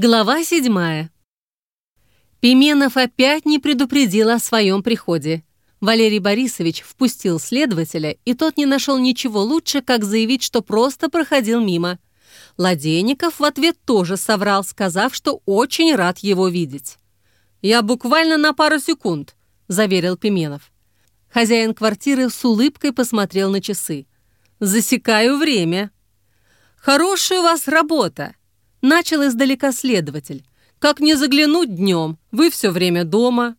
Глава седьмая. Пименов опять не предупредил о своем приходе. Валерий Борисович впустил следователя, и тот не нашел ничего лучше, как заявить, что просто проходил мимо. Ладейников в ответ тоже соврал, сказав, что очень рад его видеть. «Я буквально на пару секунд», — заверил Пименов. Хозяин квартиры с улыбкой посмотрел на часы. «Засекаю время». «Хорошая у вас работа», Начал издалека следователь. «Как не заглянуть днем? Вы все время дома».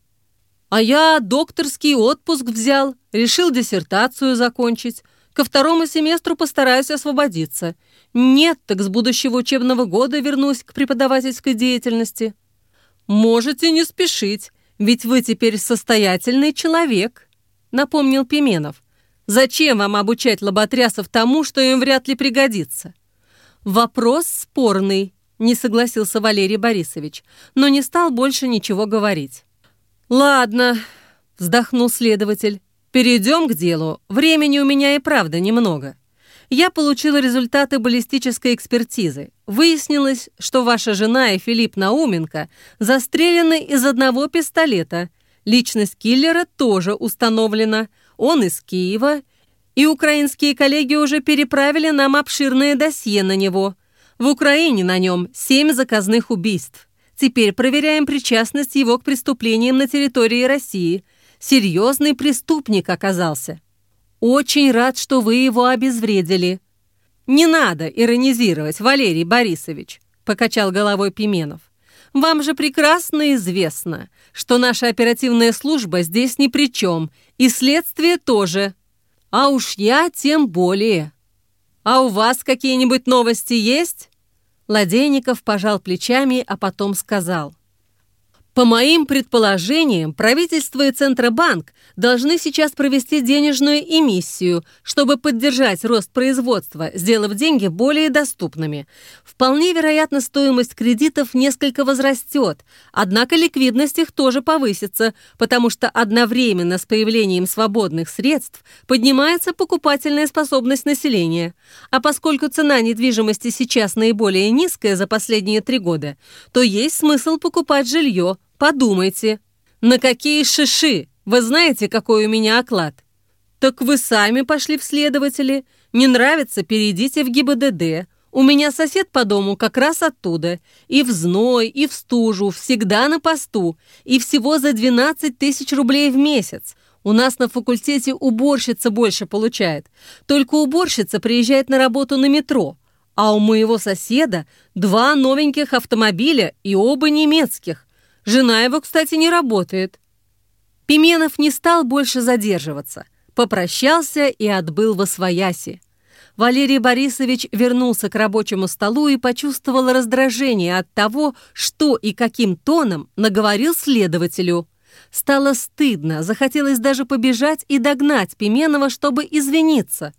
«А я докторский отпуск взял, решил диссертацию закончить. Ко второму семестру постараюсь освободиться. Нет, так с будущего учебного года вернусь к преподавательской деятельности». «Можете не спешить, ведь вы теперь состоятельный человек», — напомнил Пименов. «Зачем вам обучать лоботрясов тому, что им вряд ли пригодится? «Вопрос спорный», — не согласился Валерий Борисович, но не стал больше ничего говорить. «Ладно», — вздохнул следователь, — «перейдем к делу. Времени у меня и правда немного. Я получил результаты баллистической экспертизы. Выяснилось, что ваша жена и Филипп Науменко застрелены из одного пистолета. Личность киллера тоже установлена. Он из Киева и украинские коллеги уже переправили нам обширное досье на него. В Украине на нем семь заказных убийств. Теперь проверяем причастность его к преступлениям на территории России. Серьезный преступник оказался. Очень рад, что вы его обезвредили. Не надо иронизировать, Валерий Борисович, покачал головой Пименов. Вам же прекрасно известно, что наша оперативная служба здесь ни при чем, и следствие тоже. А уж я тем более. А у вас какие-нибудь новости есть? Ладейников пожал плечами, а потом сказал. По моим предположениям, правительство и Центробанк должны сейчас провести денежную эмиссию, чтобы поддержать рост производства, сделав деньги более доступными. Вполне вероятно, стоимость кредитов несколько возрастет, однако ликвидность их тоже повысится, потому что одновременно с появлением свободных средств поднимается покупательная способность населения. А поскольку цена недвижимости сейчас наиболее низкая за последние три года, то есть смысл покупать жилье – Подумайте, на какие шиши? Вы знаете, какой у меня оклад? Так вы сами пошли в следователи. Не нравится, перейдите в ГИБДД. У меня сосед по дому как раз оттуда. И в зной, и в стужу, всегда на посту. И всего за 12 тысяч рублей в месяц. У нас на факультете уборщица больше получает. Только уборщица приезжает на работу на метро. А у моего соседа два новеньких автомобиля и оба немецких. Жена его, кстати, не работает». Пименов не стал больше задерживаться, попрощался и отбыл во свояси. Валерий Борисович вернулся к рабочему столу и почувствовал раздражение от того, что и каким тоном наговорил следователю. Стало стыдно, захотелось даже побежать и догнать Пименова, чтобы извиниться.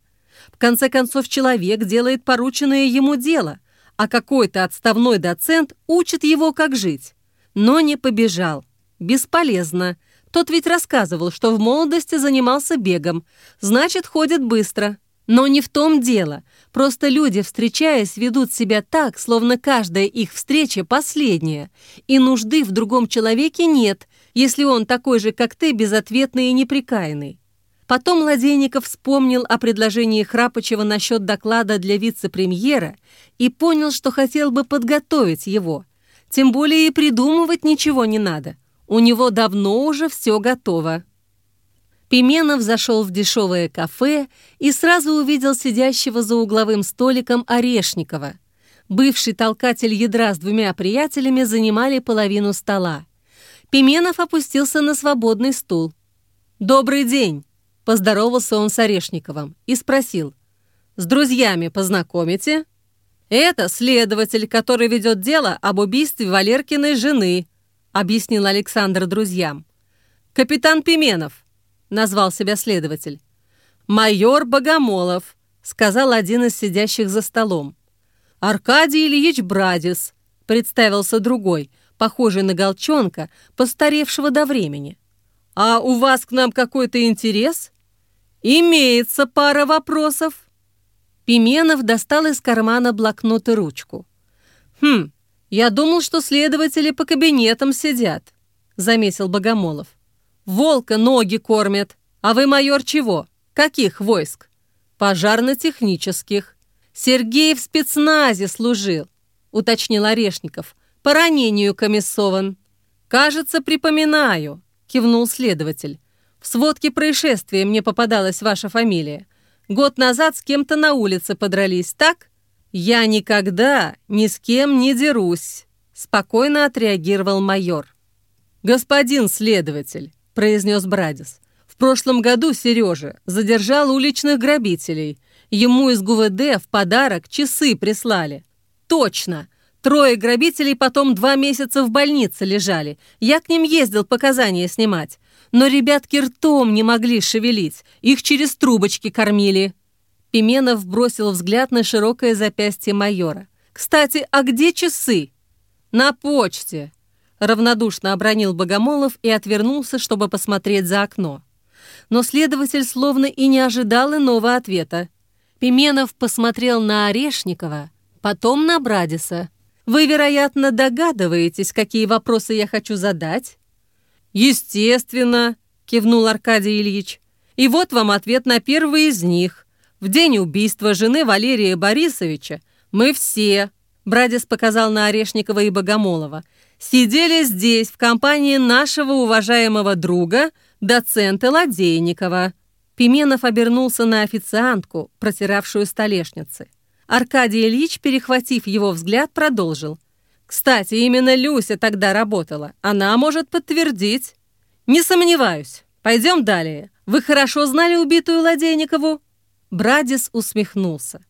В конце концов, человек делает порученное ему дело, а какой-то отставной доцент учит его, как жить но не побежал. Бесполезно. Тот ведь рассказывал, что в молодости занимался бегом. Значит, ходит быстро. Но не в том дело. Просто люди, встречаясь, ведут себя так, словно каждая их встреча последняя. И нужды в другом человеке нет, если он такой же, как ты, безответный и неприкаянный. Потом Ладейников вспомнил о предложении Храпочева насчет доклада для вице-премьера и понял, что хотел бы подготовить его – тем более и придумывать ничего не надо. У него давно уже все готово. Пименов зашел в дешевое кафе и сразу увидел сидящего за угловым столиком Орешникова. Бывший толкатель ядра с двумя приятелями занимали половину стола. Пименов опустился на свободный стул. «Добрый день!» – поздоровался он с Орешниковым и спросил. «С друзьями познакомите?» «Это следователь, который ведет дело об убийстве Валеркиной жены», объяснил Александр друзьям. «Капитан Пименов», назвал себя следователь. «Майор Богомолов», сказал один из сидящих за столом. «Аркадий Ильич Брадис», представился другой, похожий на Голчонка, постаревшего до времени. «А у вас к нам какой-то интерес?» «Имеется пара вопросов», Пименов достал из кармана блокнот и ручку. «Хм, «Я думал, что следователи по кабинетам сидят», — заметил Богомолов. «Волка ноги кормят. А вы, майор, чего? Каких войск?» «Пожарно-технических». «Сергей в спецназе служил», — уточнил Орешников. «По ранению комиссован». «Кажется, припоминаю», — кивнул следователь. «В сводке происшествия мне попадалась ваша фамилия. Год назад с кем-то на улице подрались, так?» «Я никогда ни с кем не дерусь», — спокойно отреагировал майор. «Господин следователь», — произнес Брадис, «в прошлом году Сережа задержал уличных грабителей. Ему из ГУВД в подарок часы прислали». «Точно! Трое грабителей потом два месяца в больнице лежали. Я к ним ездил показания снимать. Но ребятки ртом не могли шевелить, их через трубочки кормили». Пименов бросил взгляд на широкое запястье майора. «Кстати, а где часы?» «На почте», — равнодушно обронил Богомолов и отвернулся, чтобы посмотреть за окно. Но следователь словно и не ожидал иного ответа. Пименов посмотрел на Орешникова, потом на Брадиса. «Вы, вероятно, догадываетесь, какие вопросы я хочу задать?» «Естественно», — кивнул Аркадий Ильич. «И вот вам ответ на первый из них. В день убийства жены Валерия Борисовича мы все, Брадис показал на Орешникова и Богомолова, сидели здесь в компании нашего уважаемого друга, доцента Ладейникова. Пименов обернулся на официантку, протиравшую столешницы. Аркадий Ильич, перехватив его взгляд, продолжил. «Кстати, именно Люся тогда работала. Она может подтвердить». «Не сомневаюсь. Пойдем далее. Вы хорошо знали убитую Ладейникову?» Брадис усмехнулся.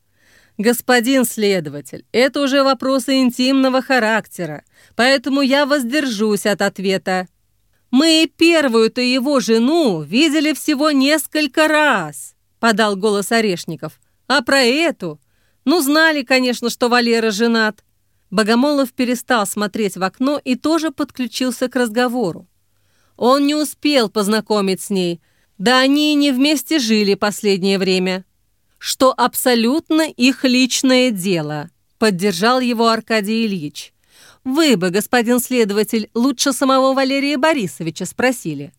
«Господин следователь, это уже вопросы интимного характера, поэтому я воздержусь от ответа. Мы первую-то его жену видели всего несколько раз», — подал голос Орешников. «А про эту? Ну, знали, конечно, что Валера женат». Богомолов перестал смотреть в окно и тоже подключился к разговору. Он не успел познакомить с ней, да они и не вместе жили последнее время что абсолютно их личное дело», — поддержал его Аркадий Ильич. «Вы бы, господин следователь, лучше самого Валерия Борисовича спросили».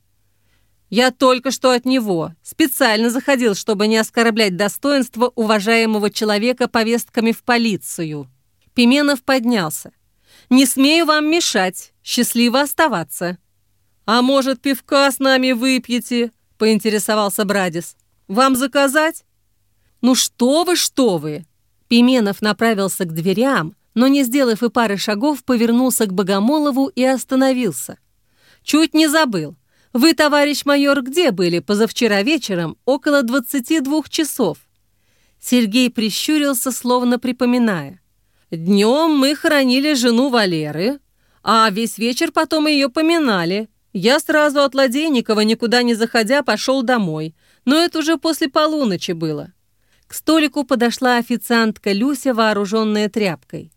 «Я только что от него. Специально заходил, чтобы не оскорблять достоинство уважаемого человека повестками в полицию». Пименов поднялся. «Не смею вам мешать. Счастливо оставаться». «А может, пивка с нами выпьете?» — поинтересовался Брадис. «Вам заказать?» «Ну что вы, что вы!» Пименов направился к дверям, но, не сделав и пары шагов, повернулся к Богомолову и остановился. «Чуть не забыл. Вы, товарищ майор, где были позавчера вечером, около 22 часов?» Сергей прищурился, словно припоминая. «Днем мы хоронили жену Валеры, а весь вечер потом ее поминали. Я сразу от Ладейникова, никуда не заходя, пошел домой, но это уже после полуночи было. К столику подошла официантка Люся, вооруженная тряпкой.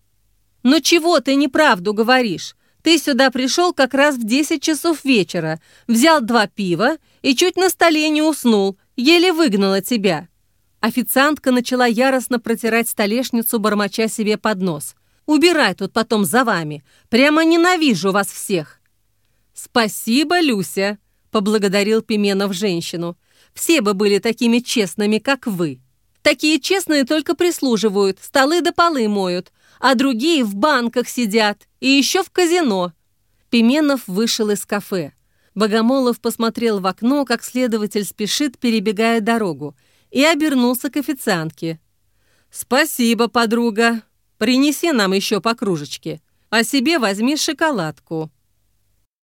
«Ну чего ты неправду говоришь? Ты сюда пришел как раз в 10 часов вечера, взял два пива и чуть на столе не уснул, еле выгнала тебя». Официантка начала яростно протирать столешницу, бормоча себе под нос. «Убирай тут потом за вами. Прямо ненавижу вас всех». «Спасибо, Люся», — поблагодарил Пименов женщину. «Все бы были такими честными, как вы». Такие честные только прислуживают, столы да полы моют, а другие в банках сидят и еще в казино». Пименов вышел из кафе. Богомолов посмотрел в окно, как следователь спешит, перебегая дорогу, и обернулся к официантке. «Спасибо, подруга. Принеси нам еще по кружечке, а себе возьми шоколадку».